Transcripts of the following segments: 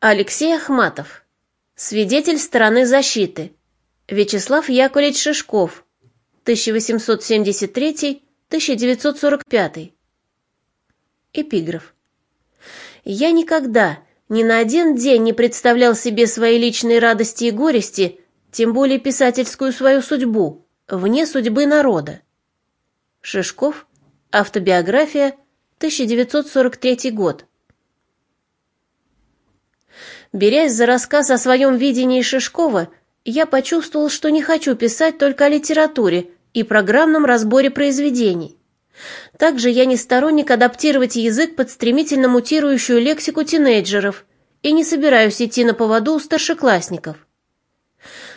Алексей Ахматов. Свидетель стороны защиты. Вячеслав Яковлевич Шишков. 1873-1945. Эпиграф. Я никогда, ни на один день не представлял себе свои личные радости и горести, тем более писательскую свою судьбу, вне судьбы народа. Шишков. Автобиография. 1943 год. Берясь за рассказ о своем видении Шишкова, я почувствовал, что не хочу писать только о литературе и программном разборе произведений. Также я не сторонник адаптировать язык под стремительно мутирующую лексику тинейджеров и не собираюсь идти на поводу у старшеклассников.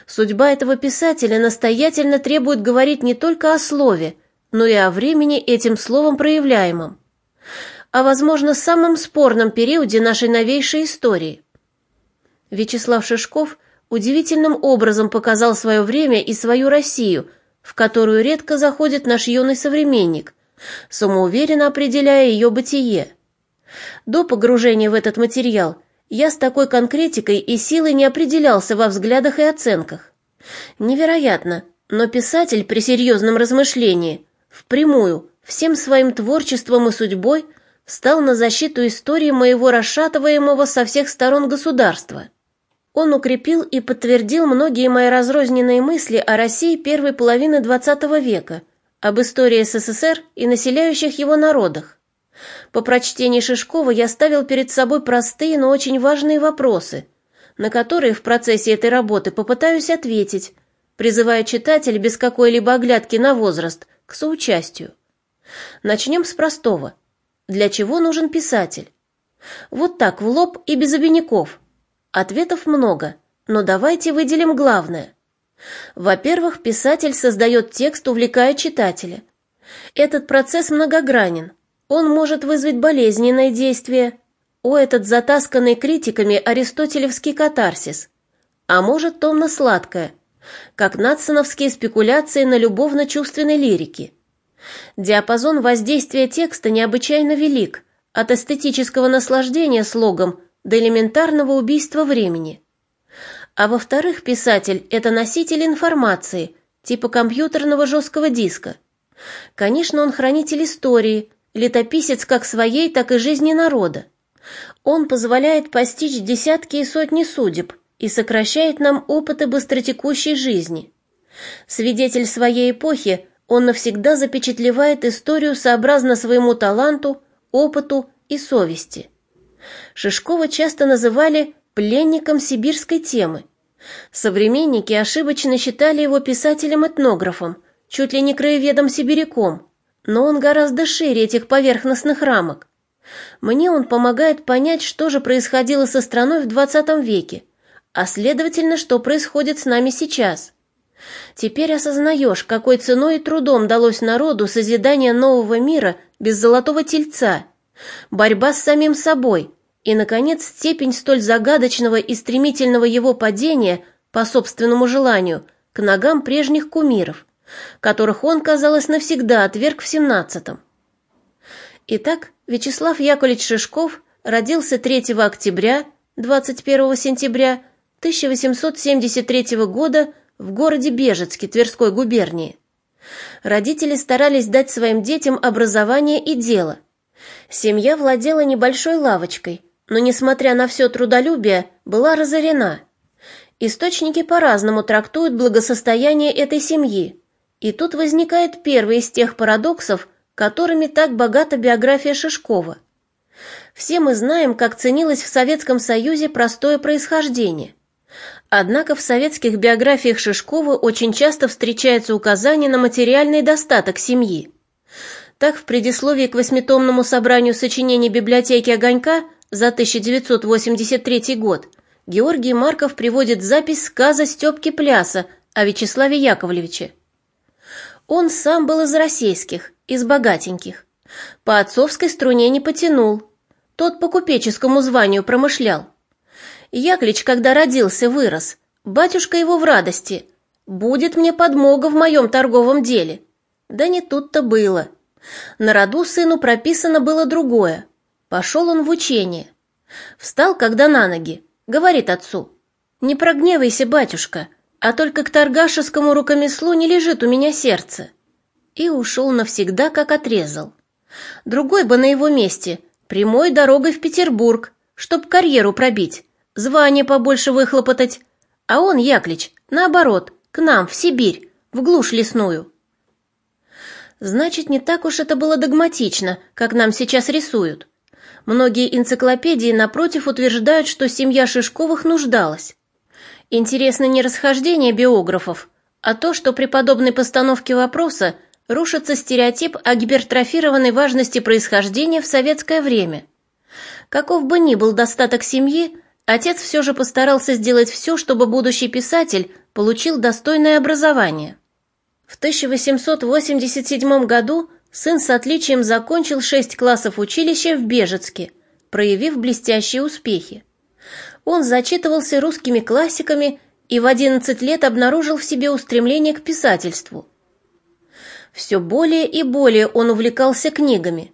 Судьба этого писателя настоятельно требует говорить не только о слове, но и о времени этим словом проявляемом, о, возможно, самом спорном периоде нашей новейшей истории – Вячеслав Шишков удивительным образом показал свое время и свою Россию, в которую редко заходит наш юный современник, самоуверенно определяя ее бытие. До погружения в этот материал я с такой конкретикой и силой не определялся во взглядах и оценках. Невероятно, но писатель при серьезном размышлении, впрямую, всем своим творчеством и судьбой, встал на защиту истории моего расшатываемого со всех сторон государства. Он укрепил и подтвердил многие мои разрозненные мысли о России первой половины XX века, об истории СССР и населяющих его народах. По прочтении Шишкова я ставил перед собой простые, но очень важные вопросы, на которые в процессе этой работы попытаюсь ответить, призывая читателя без какой-либо оглядки на возраст к соучастию. Начнем с простого. Для чего нужен писатель? Вот так, в лоб и без обиняков – Ответов много, но давайте выделим главное. Во-первых, писатель создает текст, увлекая читателя. Этот процесс многогранен. Он может вызвать болезненное действие. О, этот затасканный критиками аристотелевский катарсис. А может, томно-сладкое, как нацановские спекуляции на любовно-чувственной лирике. Диапазон воздействия текста необычайно велик, от эстетического наслаждения слогом до элементарного убийства времени. А во-вторых, писатель – это носитель информации, типа компьютерного жесткого диска. Конечно, он хранитель истории, летописец как своей, так и жизни народа. Он позволяет постичь десятки и сотни судеб и сокращает нам опыты быстротекущей жизни. Свидетель своей эпохи, он навсегда запечатлевает историю сообразно своему таланту, опыту и совести. Шишкова часто называли пленником сибирской темы. Современники ошибочно считали его писателем-этнографом, чуть ли не краеведом-сибиряком, но он гораздо шире этих поверхностных рамок. Мне он помогает понять, что же происходило со страной в XX веке, а следовательно, что происходит с нами сейчас. Теперь осознаешь, какой ценой и трудом далось народу созидание нового мира без золотого тельца – борьба с самим собой и, наконец, степень столь загадочного и стремительного его падения по собственному желанию к ногам прежних кумиров, которых он, казалось, навсегда отверг в семнадцатом. Итак, Вячеслав Яковлевич Шишков родился 3 октября, 21 сентября 1873 года в городе Бежецке Тверской губернии. Родители старались дать своим детям образование и дело – Семья владела небольшой лавочкой, но, несмотря на все трудолюбие, была разорена. Источники по-разному трактуют благосостояние этой семьи, и тут возникает первый из тех парадоксов, которыми так богата биография Шишкова. Все мы знаем, как ценилось в Советском Союзе простое происхождение. Однако в советских биографиях Шишкова очень часто встречается указание на материальный достаток семьи. Так, в предисловии к восьмитомному собранию сочинений библиотеки «Огонька» за 1983 год Георгий Марков приводит запись сказа Степки Пляса о Вячеславе Яковлевиче. Он сам был из российских, из богатеньких. По отцовской струне не потянул. Тот по купеческому званию промышлял. Яклич, когда родился, вырос. Батюшка его в радости. «Будет мне подмога в моем торговом деле». Да не тут-то было. На роду сыну прописано было другое. Пошел он в учение. Встал, когда на ноги, говорит отцу, «Не прогневайся, батюшка, а только к торгашескому рукомеслу не лежит у меня сердце». И ушел навсегда, как отрезал. Другой бы на его месте, прямой дорогой в Петербург, чтоб карьеру пробить, звание побольше выхлопотать. А он, Яклич, наоборот, к нам, в Сибирь, в глушь лесную. Значит, не так уж это было догматично, как нам сейчас рисуют. Многие энциклопедии, напротив, утверждают, что семья Шишковых нуждалась. Интересно не расхождение биографов, а то, что при подобной постановке вопроса рушится стереотип о гипертрофированной важности происхождения в советское время. Каков бы ни был достаток семьи, отец все же постарался сделать все, чтобы будущий писатель получил достойное образование. В 1887 году сын с отличием закончил шесть классов училища в Бежецке, проявив блестящие успехи. Он зачитывался русскими классиками и в 11 лет обнаружил в себе устремление к писательству. Все более и более он увлекался книгами.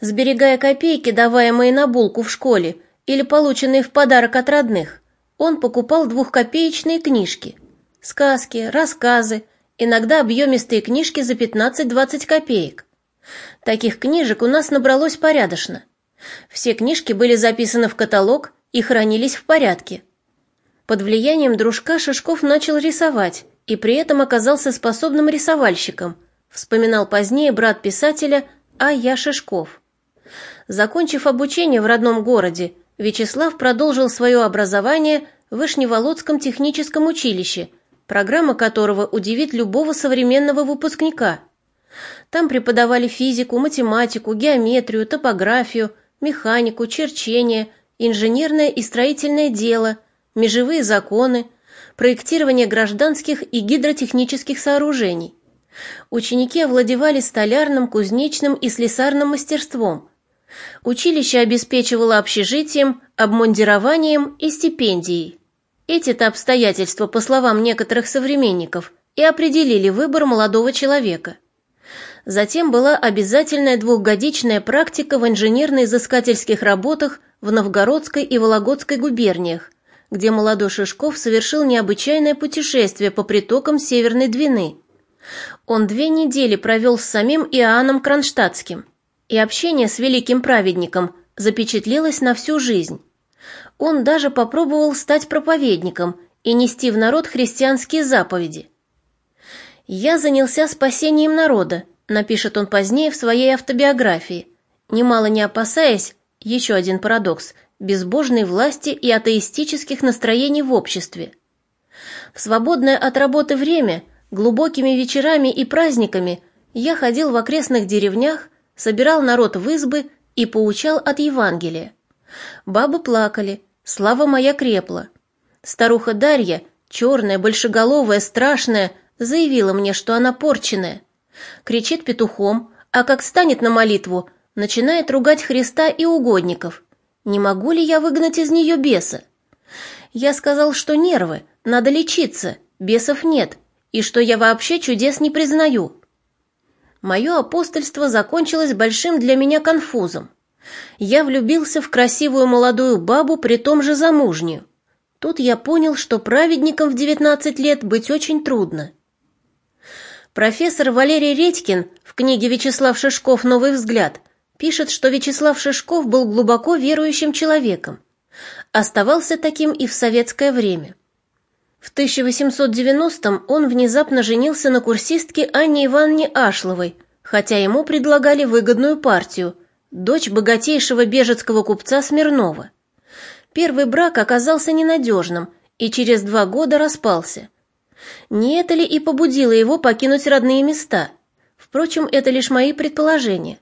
Сберегая копейки, даваемые на булку в школе, или полученные в подарок от родных, он покупал двухкопеечные книжки. Сказки, рассказы, иногда объемистые книжки за 15-20 копеек. Таких книжек у нас набралось порядочно. Все книжки были записаны в каталог и хранились в порядке. Под влиянием дружка Шишков начал рисовать и при этом оказался способным рисовальщиком, вспоминал позднее брат писателя А. Я. Шишков. Закончив обучение в родном городе, Вячеслав продолжил свое образование в Вышневолодском техническом училище – программа которого удивит любого современного выпускника. Там преподавали физику, математику, геометрию, топографию, механику, черчение, инженерное и строительное дело, межевые законы, проектирование гражданских и гидротехнических сооружений. Ученики овладевали столярным, кузнечным и слесарным мастерством. Училище обеспечивало общежитием, обмундированием и стипендией. Эти-то обстоятельства, по словам некоторых современников, и определили выбор молодого человека. Затем была обязательная двухгодичная практика в инженерно-изыскательских работах в Новгородской и Вологодской губерниях, где молодой Шишков совершил необычайное путешествие по притокам Северной Двины. Он две недели провел с самим Иоанном Кронштадтским, и общение с великим праведником запечатлелось на всю жизнь. Он даже попробовал стать проповедником и нести в народ христианские заповеди. «Я занялся спасением народа», напишет он позднее в своей автобиографии, немало не опасаясь, еще один парадокс, безбожной власти и атеистических настроений в обществе. В свободное от работы время, глубокими вечерами и праздниками я ходил в окрестных деревнях, собирал народ в избы и поучал от Евангелия. Бабы плакали, слава моя крепла. Старуха Дарья, черная, большеголовая, страшная, заявила мне, что она порченная. Кричит петухом, а как станет на молитву, начинает ругать Христа и угодников. Не могу ли я выгнать из нее беса? Я сказал, что нервы, надо лечиться, бесов нет, и что я вообще чудес не признаю. Мое апостольство закончилось большим для меня конфузом. Я влюбился в красивую молодую бабу, при том же замужнюю. Тут я понял, что праведником в 19 лет быть очень трудно. Профессор Валерий Редькин в книге Вячеслав Шишков «Новый взгляд» пишет, что Вячеслав Шишков был глубоко верующим человеком. Оставался таким и в советское время. В 1890-м он внезапно женился на курсистке Анне Ивановне Ашловой, хотя ему предлагали выгодную партию – дочь богатейшего бежецкого купца Смирнова. Первый брак оказался ненадежным и через два года распался. Не это ли и побудило его покинуть родные места? Впрочем, это лишь мои предположения.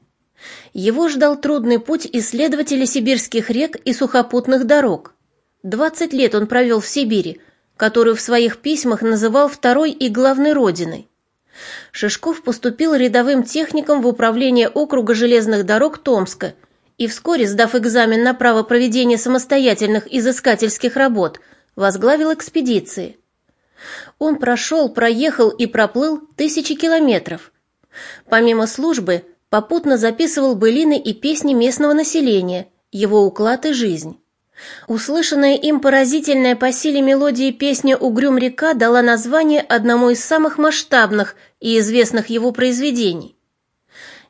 Его ждал трудный путь исследователя сибирских рек и сухопутных дорог. Двадцать лет он провел в Сибири, которую в своих письмах называл второй и главной родиной. Шишков поступил рядовым техником в управление округа железных дорог Томска и вскоре, сдав экзамен на право проведения самостоятельных изыскательских работ, возглавил экспедиции. Он прошел, проехал и проплыл тысячи километров. Помимо службы, попутно записывал былины и песни местного населения, его уклад и жизнь. Услышанная им поразительная по силе мелодии песня «Угрюм река» дала название одному из самых масштабных и известных его произведений.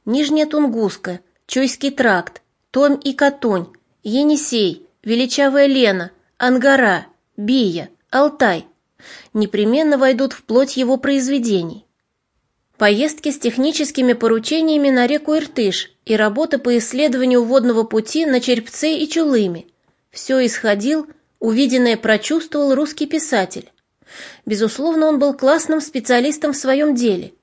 Нижняя Тунгуска, Чуйский тракт, Том и Катунь, Енисей, Величавая Лена, Ангара, Бия, Алтай непременно войдут в плоть его произведений. Поездки с техническими поручениями на реку Иртыш и работы по исследованию водного пути на Черепце и Чулыме – все исходил, увиденное прочувствовал русский писатель. Безусловно, он был классным специалистом в своем деле.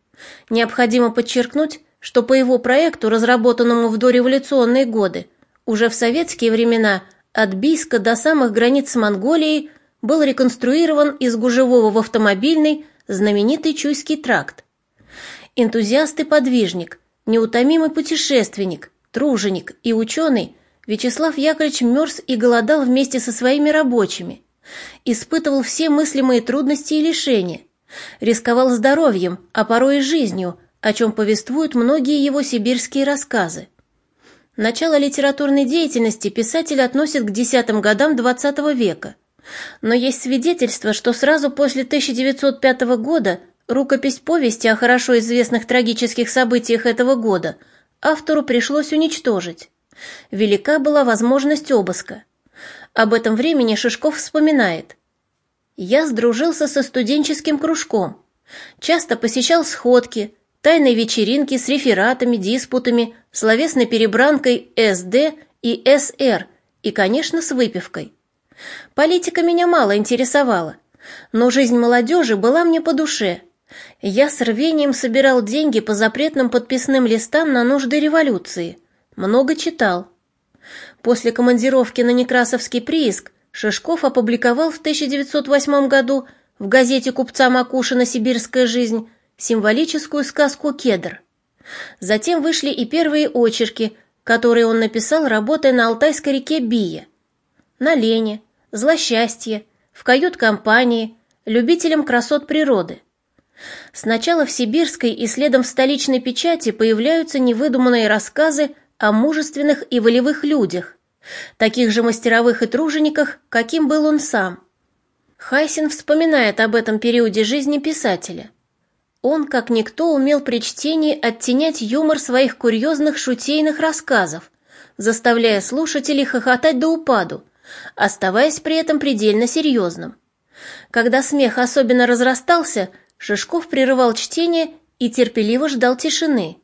Необходимо подчеркнуть, что по его проекту, разработанному в дореволюционные годы, уже в советские времена от Бийска до самых границ с Монголией был реконструирован из Гужевого в автомобильный знаменитый Чуйский тракт. Энтузиаст и подвижник, неутомимый путешественник, труженик и ученый – Вячеслав Яковлевич мерз и голодал вместе со своими рабочими, испытывал все мыслимые трудности и лишения, рисковал здоровьем, а порой и жизнью, о чем повествуют многие его сибирские рассказы. Начало литературной деятельности писатель относит к десятым годам XX века, но есть свидетельство, что сразу после 1905 года рукопись повести о хорошо известных трагических событиях этого года автору пришлось уничтожить. Велика была возможность обыска. Об этом времени Шишков вспоминает. «Я сдружился со студенческим кружком, часто посещал сходки, тайные вечеринки с рефератами, диспутами, словесной перебранкой СД и СР и, конечно, с выпивкой. Политика меня мало интересовала, но жизнь молодежи была мне по душе. Я с рвением собирал деньги по запретным подписным листам на нужды революции – много читал. После командировки на Некрасовский прииск Шишков опубликовал в 1908 году в газете купца Макушина «Сибирская жизнь» символическую сказку «Кедр». Затем вышли и первые очерки, которые он написал, работая на Алтайской реке Бия. На Лене, Злосчастье, в кают-компании, любителям красот природы. Сначала в сибирской и следом в столичной печати появляются невыдуманные рассказы о мужественных и волевых людях, таких же мастеровых и тружениках, каким был он сам. Хайсин вспоминает об этом периоде жизни писателя. Он, как никто, умел при чтении оттенять юмор своих курьезных шутейных рассказов, заставляя слушателей хохотать до упаду, оставаясь при этом предельно серьезным. Когда смех особенно разрастался, Шишков прерывал чтение и терпеливо ждал тишины.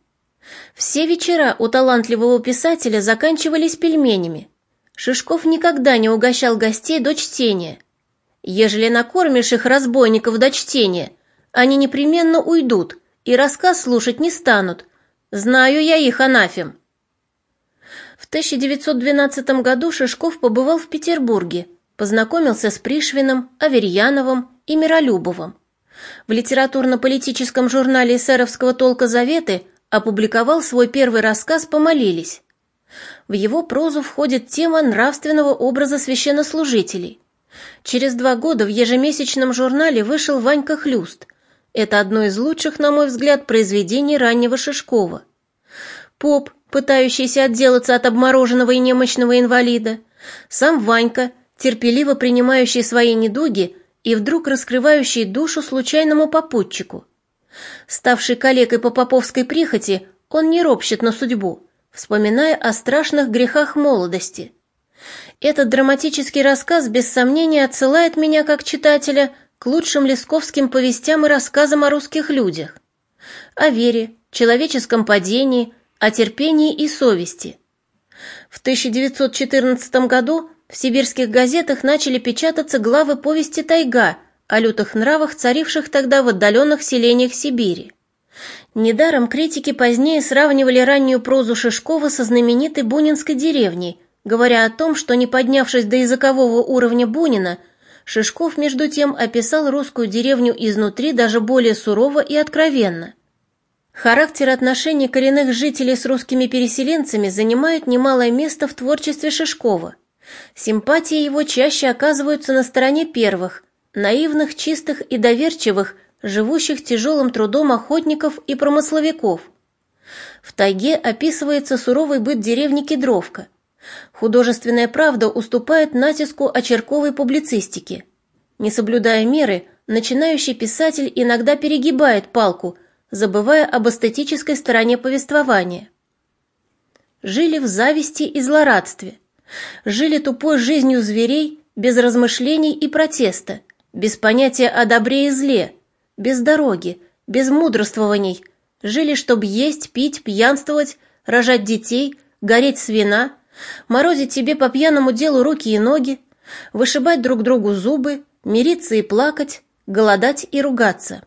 Все вечера у талантливого писателя заканчивались пельменями. Шишков никогда не угощал гостей до чтения. Ежели накормишь их разбойников до чтения, они непременно уйдут и рассказ слушать не станут. Знаю я их, анафем. В 1912 году Шишков побывал в Петербурге, познакомился с Пришвином, Аверьяновым и Миролюбовым. В литературно-политическом журнале эсеровского толка «Заветы» опубликовал свой первый рассказ «Помолились». В его прозу входит тема нравственного образа священнослужителей. Через два года в ежемесячном журнале вышел «Ванька Хлюст». Это одно из лучших, на мой взгляд, произведений раннего Шишкова. Поп, пытающийся отделаться от обмороженного и немощного инвалида, сам Ванька, терпеливо принимающий свои недуги и вдруг раскрывающий душу случайному попутчику – Ставший калекой по поповской прихоти, он не ропщет на судьбу, вспоминая о страшных грехах молодости. Этот драматический рассказ без сомнения отсылает меня как читателя к лучшим лесковским повестям и рассказам о русских людях. О вере, человеческом падении, о терпении и совести. В 1914 году в сибирских газетах начали печататься главы повести «Тайга», о лютых нравах, царивших тогда в отдаленных селениях Сибири. Недаром критики позднее сравнивали раннюю прозу Шишкова со знаменитой Бунинской деревней, говоря о том, что не поднявшись до языкового уровня Бунина, Шишков, между тем, описал русскую деревню изнутри даже более сурово и откровенно. Характер отношений коренных жителей с русскими переселенцами занимает немалое место в творчестве Шишкова. Симпатии его чаще оказываются на стороне первых – наивных, чистых и доверчивых, живущих тяжелым трудом охотников и промысловиков. В тайге описывается суровый быт деревни Кедровка. Художественная правда уступает натиску очерковой публицистики. Не соблюдая меры, начинающий писатель иногда перегибает палку, забывая об эстетической стороне повествования. Жили в зависти и злорадстве. Жили тупой жизнью зверей, без размышлений и протеста, без понятия о добре и зле, без дороги, без мудрствований. Жили, чтобы есть, пить, пьянствовать, рожать детей, гореть с вина, морозить себе по пьяному делу руки и ноги, вышибать друг другу зубы, мириться и плакать, голодать и ругаться.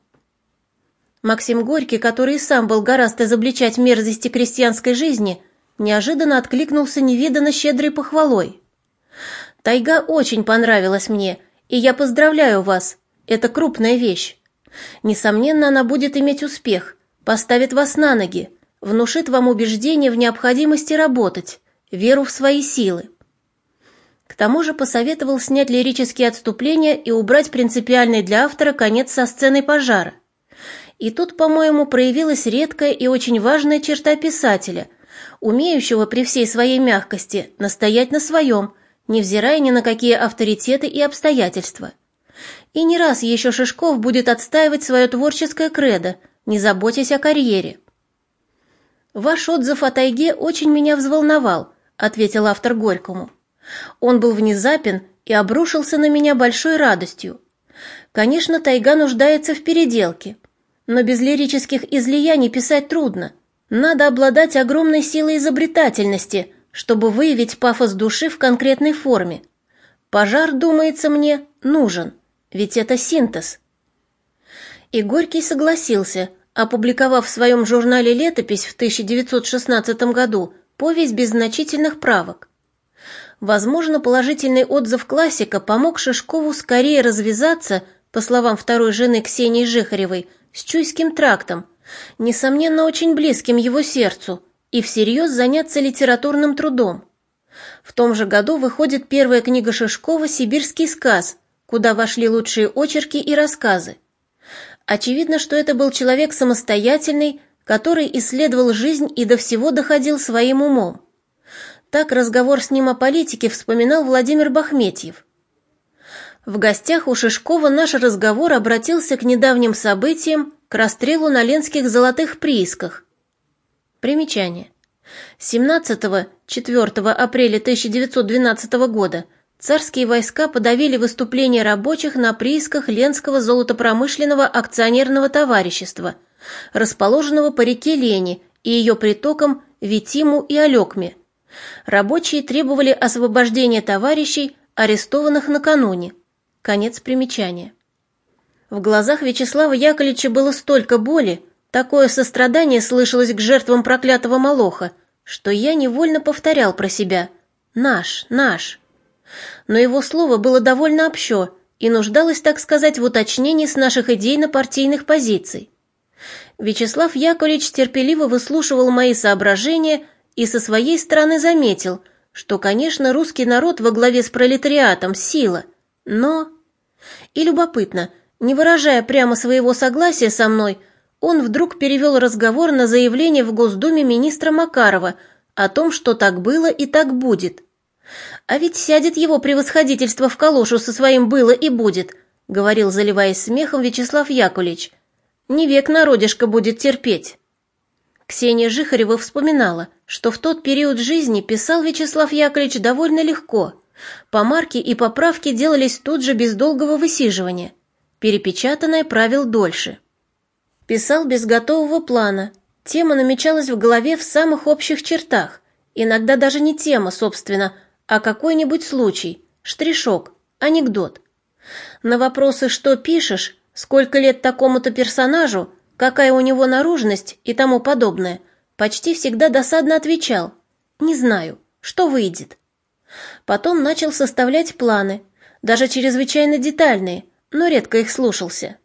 Максим Горький, который и сам был гораздо изобличать мерзости крестьянской жизни, неожиданно откликнулся невиданно щедрой похвалой. «Тайга очень понравилась мне, и я поздравляю вас. Это крупная вещь. Несомненно, она будет иметь успех, поставит вас на ноги, внушит вам убеждение в необходимости работать, веру в свои силы. К тому же посоветовал снять лирические отступления и убрать принципиальный для автора конец со сценой пожара. И тут, по-моему, проявилась редкая и очень важная черта писателя, умеющего при всей своей мягкости настоять на своем, невзирая ни на какие авторитеты и обстоятельства. И не раз еще Шишков будет отстаивать свое творческое кредо, не заботясь о карьере. «Ваш отзыв о тайге очень меня взволновал», — ответил автор Горькому. Он был внезапен и обрушился на меня большой радостью. Конечно, тайга нуждается в переделке, но без лирических излияний писать трудно. Надо обладать огромной силой изобретательности, чтобы выявить пафос души в конкретной форме. Пожар, думается мне, нужен, ведь это синтез. И Горький согласился, опубликовав в своем журнале «Летопись» в 1916 году повесть без значительных правок. Возможно, положительный отзыв классика помог Шишкову скорее развязаться, по словам второй жены Ксении Жихаревой, с Чуйским трактом, несомненно, очень близким его сердцу, и всерьез заняться литературным трудом. В том же году выходит первая книга Шишкова «Сибирский сказ», куда вошли лучшие очерки и рассказы. Очевидно, что это был человек самостоятельный, который исследовал жизнь и до всего доходил своим умом. Так разговор с ним о политике вспоминал Владимир Бахметьев. В гостях у Шишкова наш разговор обратился к недавним событиям, к расстрелу на ленских золотых приисках. Примечание. 17-4 апреля 1912 года царские войска подавили выступление рабочих на приисках Ленского золотопромышленного акционерного товарищества, расположенного по реке Лени и ее притокам Витиму и Алекме – Рабочие требовали освобождения товарищей, арестованных накануне. Конец примечания. В глазах Вячеслава Яковлевича было столько боли, такое сострадание слышалось к жертвам проклятого Молоха, что я невольно повторял про себя «наш, наш». Но его слово было довольно общо и нуждалось, так сказать, в уточнении с наших идейно-партийных позиций. Вячеслав Яковлевич терпеливо выслушивал мои соображения и со своей стороны заметил, что, конечно, русский народ во главе с пролетариатом – сила, но... И любопытно, не выражая прямо своего согласия со мной, он вдруг перевел разговор на заявление в Госдуме министра Макарова о том, что так было и так будет. «А ведь сядет его превосходительство в калошу со своим «было» и «будет», — говорил, заливаясь смехом Вячеслав Яковлевич. «Не век народишко будет терпеть». Ксения Жихарева вспоминала, что в тот период жизни писал Вячеслав Яковлевич довольно легко. Помарки и поправки делались тут же без долгого высиживания. Перепечатанное правил дольше. Писал без готового плана. Тема намечалась в голове в самых общих чертах. Иногда даже не тема, собственно, а какой-нибудь случай, штришок, анекдот. На вопросы «что пишешь?», «сколько лет такому-то персонажу?» какая у него наружность и тому подобное, почти всегда досадно отвечал «Не знаю, что выйдет». Потом начал составлять планы, даже чрезвычайно детальные, но редко их слушался.